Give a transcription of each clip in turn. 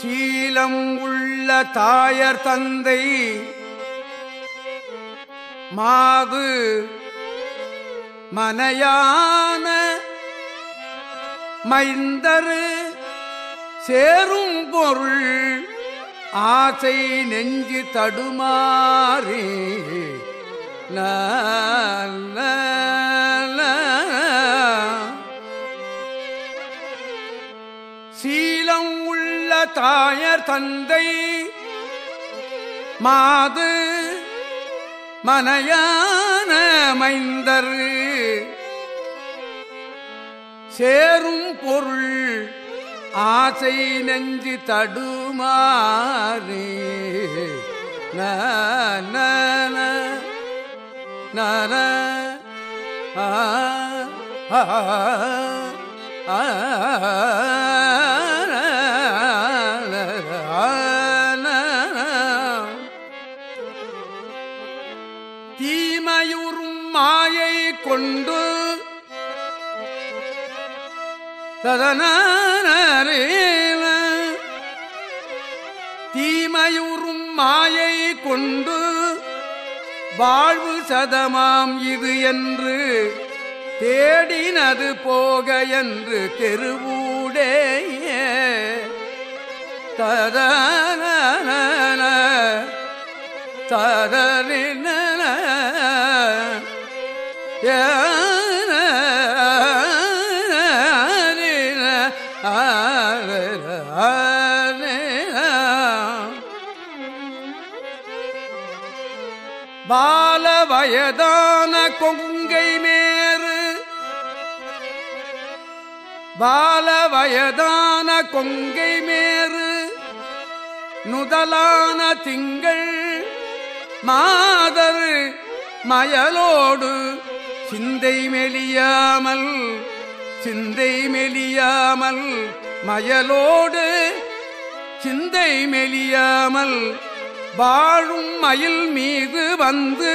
சீலம் உள்ள தாயர் தந்தை மாது மனையான மைந்தரு சேரும் பொருள் ஆசை நெஞ்சு தடுமாறி. நல்ல தாயர் தந்தை மாது மனையான மைந்தர் சேரும் பொருள் ஆசை நெஞ்சு தடுமாறு நன நன ஆ ஆ ஆ தீமையுறும் மாயை கொண்டு ததனரே தீமையுறும் மாயை கொண்டு வாழ்வு சதமாம் இது என்று தேடினது போக என்று தெருவூடே. ததன ததறின பால வயதான கொங்கை மேறு. பால வயதான கொங்கை மேறு. நுதலான திங்கள் மாதர் மயலோடு சிந்தை மெலியாமல் சிந்தை மெலியாமல் மயலோடு சிந்தை மெலியாமல் வாழும் மயில் மீது வந்து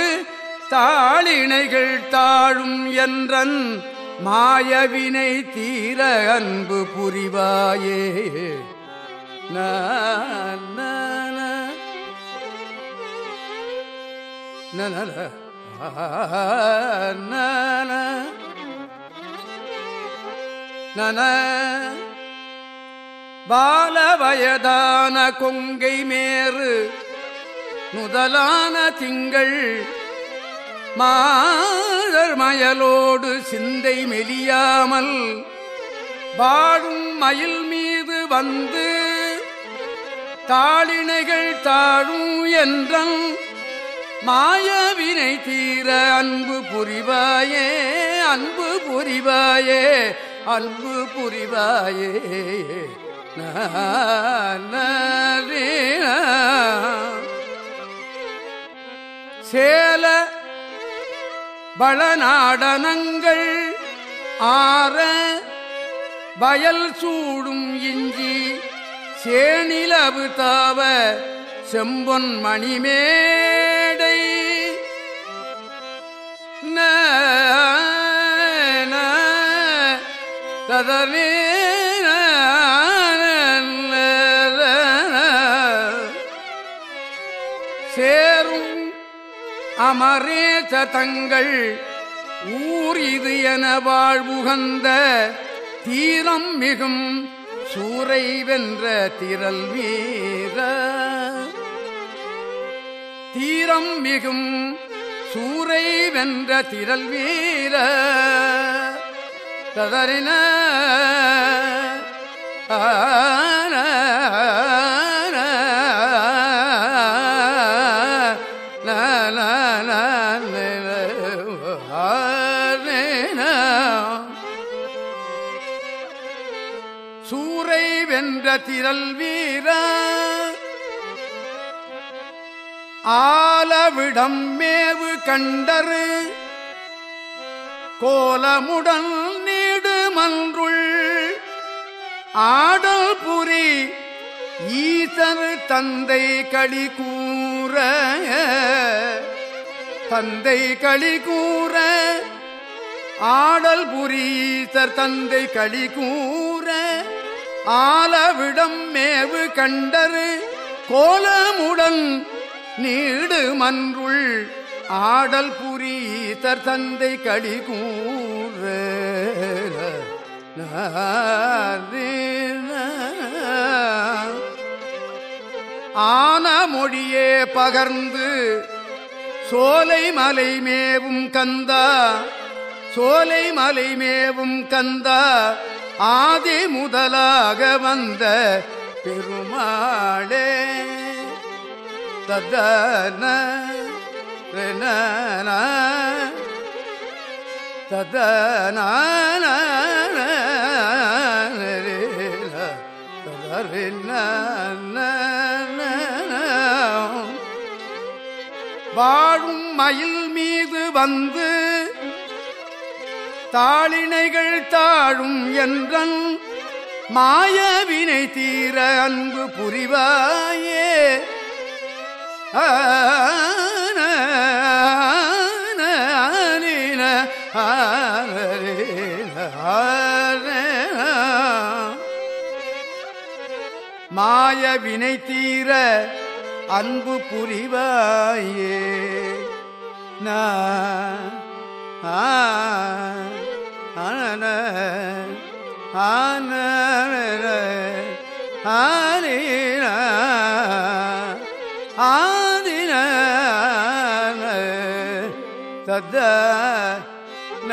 தாளிணைகள் தாழும் என்றன் மாயவினை தீர அன்பு புரிவாயே. நன நன பால வயதான கொங்கை மேறு முதலான திங்கள் மாதர் மயலோடு சிந்தை மெலியாமல் வாழும் மயில் மீது வந்து தாளிணைகள் தாழும் என்றம் மாயவினை தீர அன்பு புரிவாயே அன்பு புரிவாயே. அன்பு புரிவாயே. சேல பலநாடனங்கள் ஆற வயல் சூடும் இஞ்சி சேனிலவு தாவ செம்பொன் மணிமேடை. ததனே சேரும் அமரேச தங்கள் ஊர் இது என வாழ்வுகந்த தீரம் மிகும் சூறை வென்ற திரல் வீர. தீரம் மிகும் சூறை வென்ற திரல் வீர. தவறின. சூரை வென்ற திரல் வீரா. ஆலவிடம் மேவு கண்டரு. கோலமுடன் நீ மன்றுள். ஆடல் புரி ஈசர் தந்தை களி கூற. தந்தை களி கூற. ஆடல் புரீசர் தந்தை களி கூற. ஆலவிடம் மேவு கண்டரு. கோலமுடன் நீடு மன்றுள். ஆடல் புரீதர் தந்தை கடி கூற ஆன மொழியே பகர்ந்து சோலை மலை மேவும் கந்தா. சோலை மலை மேவும் கந்தா. ஆதி முதலாக வந்த பெருமாளே. ததன ரென வாழும் மயில் மீது வந்து தாளினைகள் தாழும் என்றன் மாயவினை தீர அன்பு புரிவாயே. ஆ மாய வினை தீர அன்பு புரிவாயே. நான் ஆன ஆன ஆதின தத ந